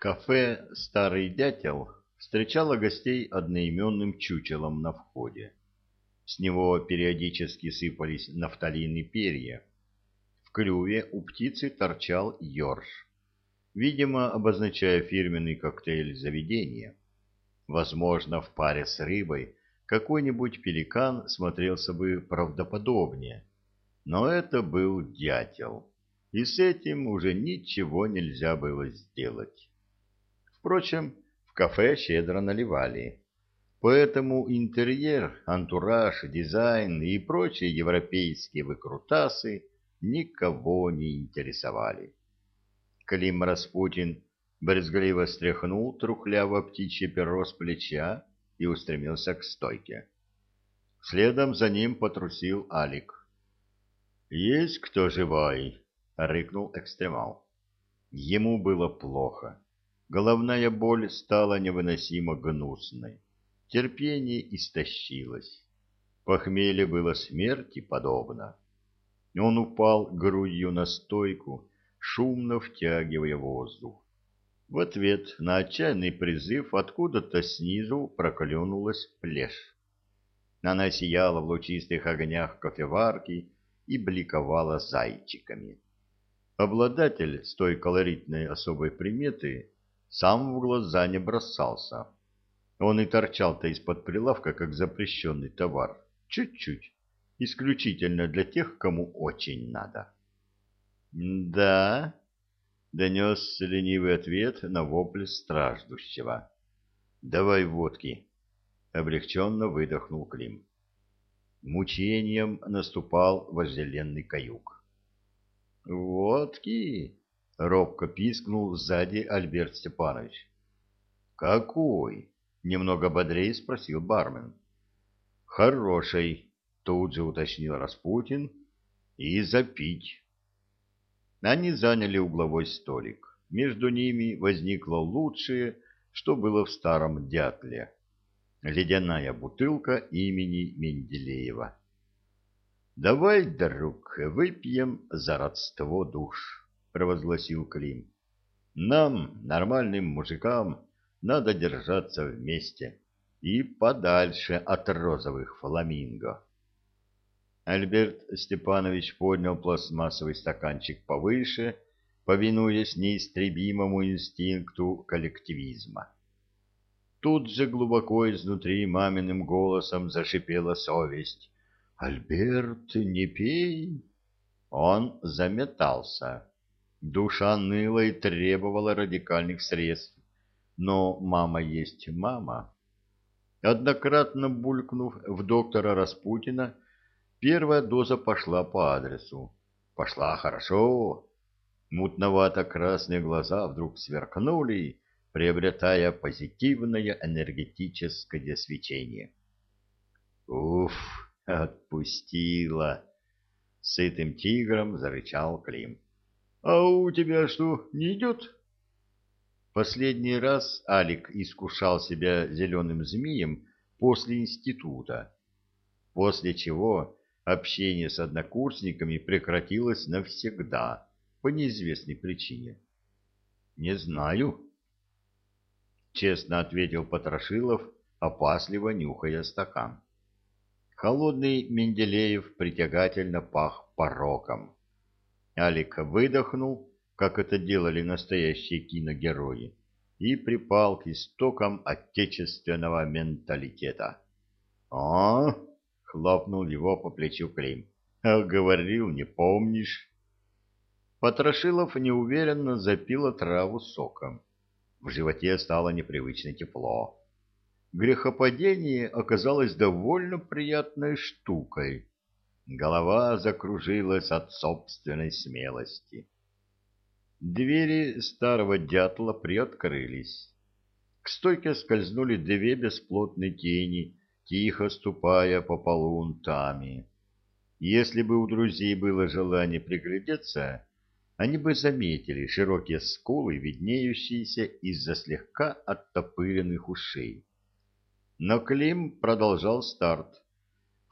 Кафе «Старый дятел» встречало гостей одноименным чучелом на входе. С него периодически сыпались нафталины перья. В клюве у птицы торчал ёрш, видимо, обозначая фирменный коктейль заведения. Возможно, в паре с рыбой какой-нибудь пеликан смотрелся бы правдоподобнее, но это был дятел, и с этим уже ничего нельзя было сделать. Впрочем, в кафе щедро наливали. Поэтому интерьер, антураж, дизайн и прочие европейские выкрутасы никого не интересовали. Клим Распутин брезгливо стряхнул трухляво птичье перо с плеча и устремился к стойке. Следом за ним потрусил Алик. «Есть кто живой?» — рыкнул экстремал. Ему было плохо. Головная боль стала невыносимо гнусной. Терпение истощилось. Похмелье было смерти подобно. Он упал грудью на стойку, шумно втягивая воздух. В ответ на отчаянный призыв откуда-то снизу проклюнулась плешь. Она сияла в лучистых огнях кофеварки и бликовала зайчиками. Обладатель с той колоритной особой приметы сам в глаза не бросался. Он и торчал-то из-под прилавка, как запрещенный товар. Чуть-чуть. Исключительно для тех, кому очень надо. «Да?» — донес ленивый ответ на вопль страждущего. «Давай водки!» — облегченно выдохнул Клим. Мучением наступал вожделенный каюк. «Водки?» Робко пискнул сзади Альберт Степанович. «Какой?» — немного бодрее спросил бармен. «Хороший», — тут же уточнил Распутин. «И запить». Они заняли угловой столик. Между ними возникло лучшее, что было в старом дятле. Ледяная бутылка имени Менделеева. «Давай, друг, выпьем за родство душ». — провозгласил Клим. «Нам, нормальным мужикам, надо держаться вместе и подальше от розовых фламинго». Альберт Степанович поднял пластмассовый стаканчик повыше, повинуясь неистребимому инстинкту коллективизма. Тут же глубоко изнутри маминым голосом зашипела совесть. «Альберт, не пей!» Он заметался. Душа ныла и требовала радикальных средств. Но мама есть мама. Однократно булькнув в доктора Распутина, первая доза пошла по адресу. Пошла хорошо. Мутновато-красные глаза вдруг сверкнули, приобретая позитивное энергетическое свечение. «Уф, отпустила!» Сытым тигром зарычал Клим. А у тебя что, не идет? Последний раз Алик искушал себя зеленым змеем после института, после чего общение с однокурсниками прекратилось навсегда по неизвестной причине. «Не знаю», — честно ответил Потрошилов, опасливо нюхая стакан. Холодный Менделеев притягательно пах пороком. Алик выдохнул, как это делали настоящие киногерои, и припал к истокам отечественного менталитета. «А?» — хлопнул его по плечу Клим. «А говорил, не помнишь?» Потрошилов неуверенно запил траву соком. В животе стало непривычно тепло. Грехопадение оказалось довольно приятной штукой Голова закружилась от собственной смелости. Двери старого дятла приоткрылись. К стойке скользнули две бесплотные тени, тихо ступая по полу унтами. Если бы у друзей было желание приглядеться, они бы заметили широкие скулы, виднеющиеся из-за слегка оттопыренных ушей. Но Клим продолжал старт.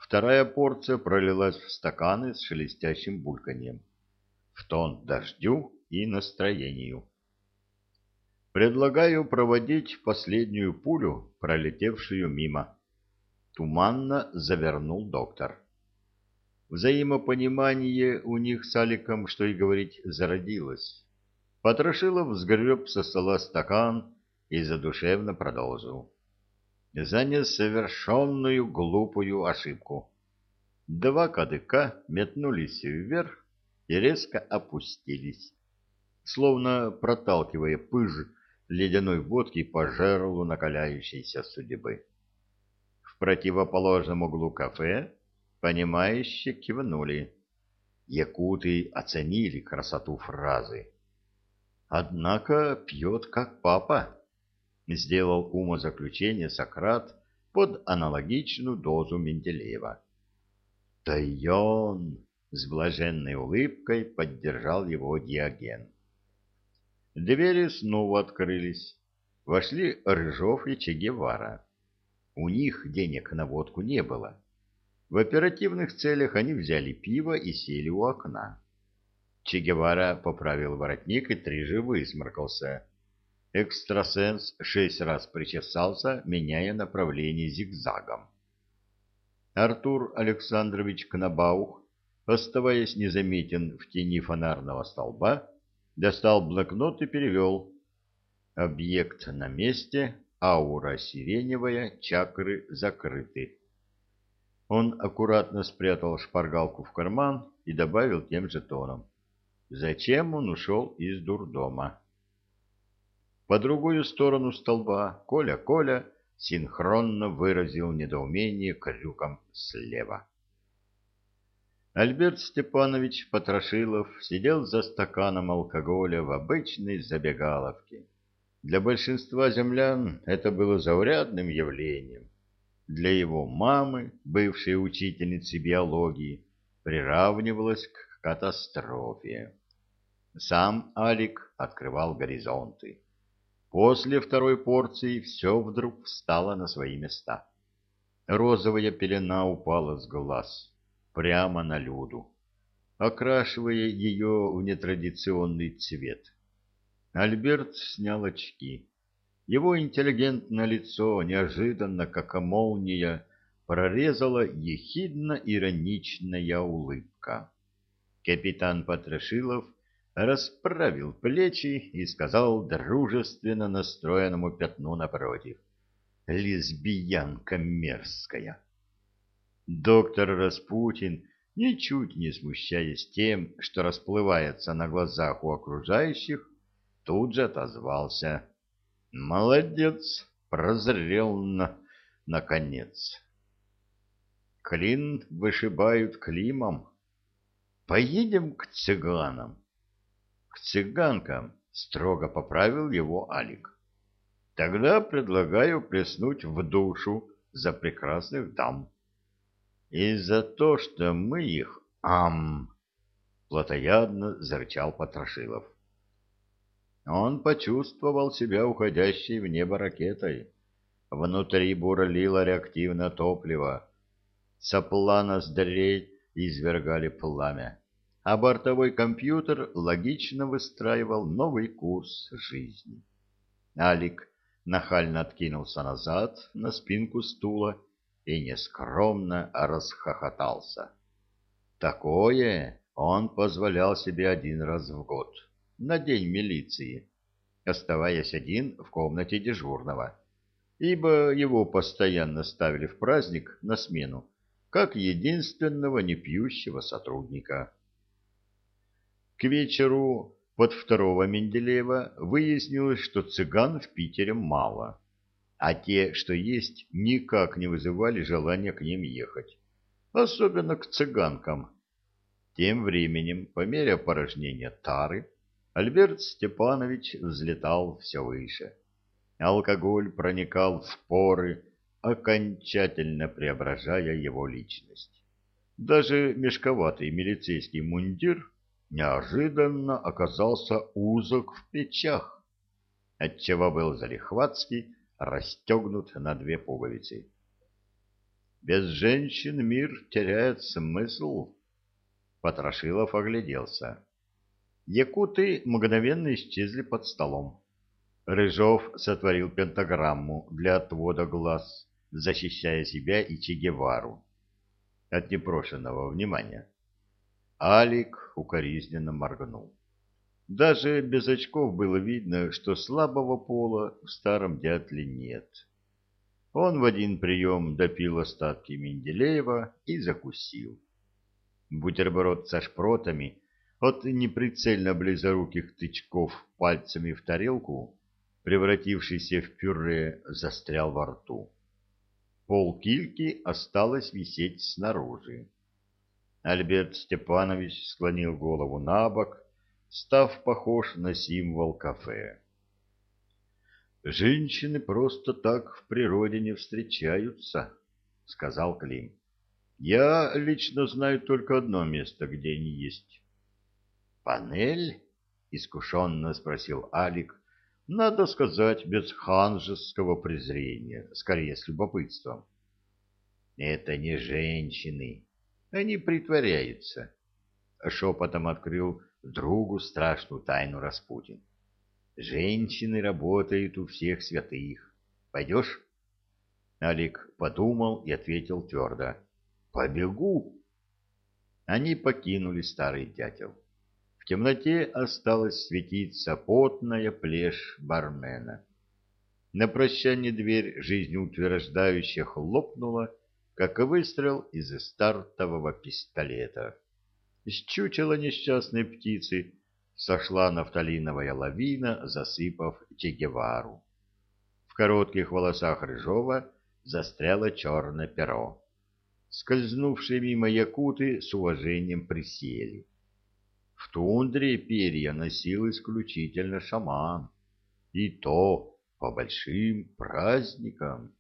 Вторая порция пролилась в стаканы с шелестящим бульканьем. В тон дождю и настроению. Предлагаю проводить последнюю пулю, пролетевшую мимо. Туманно завернул доктор. Взаимопонимание у них с Аликом, что и говорить, зародилось. Потрошилов сгреб со стола стакан и задушевно продолжил. За несовершенную глупую ошибку. Два кадыка метнулись вверх и резко опустились, словно проталкивая пыжь ледяной водки по жерлу накаляющейся судьбы. В противоположном углу кафе понимающе кивнули. Якуты оценили красоту фразы. Однако пьет как папа, сделал умозаключение Сократ под аналогичную дозу Менделеева. Тайон с блаженной улыбкой поддержал его Диоген. Двери снова открылись. Вошли Рыжов и Че Гевара. У них денег на водку не было. В оперативных целях они взяли пиво и сели у окна. Че Гевара поправил воротник и трижды высморкался. Экстрасенс шесть раз причесался, меняя направление зигзагом. Артур Александрович Кнабаух, оставаясь незаметен в тени фонарного столба, достал блокнот и перевел. Объект на месте, аура сиреневая, чакры закрыты. Он аккуратно спрятал шпаргалку в карман и добавил тем же тоном. Зачем он ушел из дурдома? По другую сторону столба Коля-Коля синхронно выразил недоумение крюком слева. Альберт Степанович Потрошилов сидел за стаканом алкоголя в обычной забегаловке. Для большинства землян это было заурядным явлением. Для его мамы, бывшей учительницы биологии, приравнивалось к катастрофе. Сам Алик открывал горизонты. После второй порции все вдруг встало на свои места. Розовая пелена упала с глаз, прямо на Люду, окрашивая ее в нетрадиционный цвет. Альберт снял очки. Его интеллигентное лицо неожиданно, как молния, прорезала ехидно-ироничная улыбка. Капитан Потрошилов расправил плечи и сказал дружественно настроенному пятну напротив. «Лесбиянка мерзкая!» Доктор Распутин, ничуть не смущаясь тем, что расплывается на глазах у окружающих, тут же отозвался. «Молодец! Прозрел на... наконец!» Клин вышибают климом. Поедем к цыганам к цыганкам, строго поправил его Алик. Тогда предлагаю плеснуть в душу за прекрасных дам. И за то, что мы их, ам, плотоядно зарычал Потрошилов. Он почувствовал себя уходящей в небо ракетой. Внутри бурлило реактивное топливо. Сопла ноздрей извергали пламя а бортовой компьютер логично выстраивал новый курс жизни. Алик нахально откинулся назад на спинку стула и нескромно расхохотался. Такое он позволял себе один раз в год, на день милиции, оставаясь один в комнате дежурного, ибо его постоянно ставили в праздник на смену, как единственного непьющего сотрудника. К вечеру под второго Менделеева выяснилось, что цыган в Питере мало, а те, что есть, никак не вызывали желания к ним ехать, особенно к цыганкам. Тем временем, по мере опорожнения тары, Альберт Степанович взлетал все выше. Алкоголь проникал в поры, окончательно преображая его личность. Даже мешковатый милицейский мундир неожиданно оказался узок в плечах, отчего был залихватски расстегнут на две пуговицы. Без женщин мир теряет смысл. Потрошилов огляделся. Якуты мгновенно исчезли под столом. Рыжов сотворил пентаграмму для отвода глаз, защищая себя и Че Гевару от непрошенного внимания. Алик укоризненно моргнул. Даже без очков было видно, что слабого пола в старом дятле нет. Он в один прием допил остатки Менделеева и закусил. Бутерброд со шпротами от неприцельно близоруких тычков пальцами в тарелку, превратившийся в пюре, застрял во рту. Пол кильки осталось висеть снаружи. Альберт Степанович склонил голову на бок, став похож на символ кафе. «Женщины просто так в природе не встречаются», — сказал Клим. «Я лично знаю только одно место, где они есть». «Панель?» — искушенно спросил Алик. «Надо сказать, без ханжеского презрения, скорее с любопытством». «Это не женщины. Они притворяются», — шепотом открыл другу страшную тайну Распутин. Женщины работают у всех святых. Пойдешь? Алик подумал и ответил твердо. Побегу. Они покинули старый дятел. В темноте осталась светиться потная плешь бармена. На прощание дверь жизнеутверждающе хлопнула, как выстрел из стартового пистолета. С чучела несчастной птицы сошла нафталиновая лавина, засыпав Чегевару. В коротких волосах Рыжова застряло черное перо. Скользнувшие мимо якуты с уважением присели. В тундре перья носил исключительно шаман, и то по большим праздникам.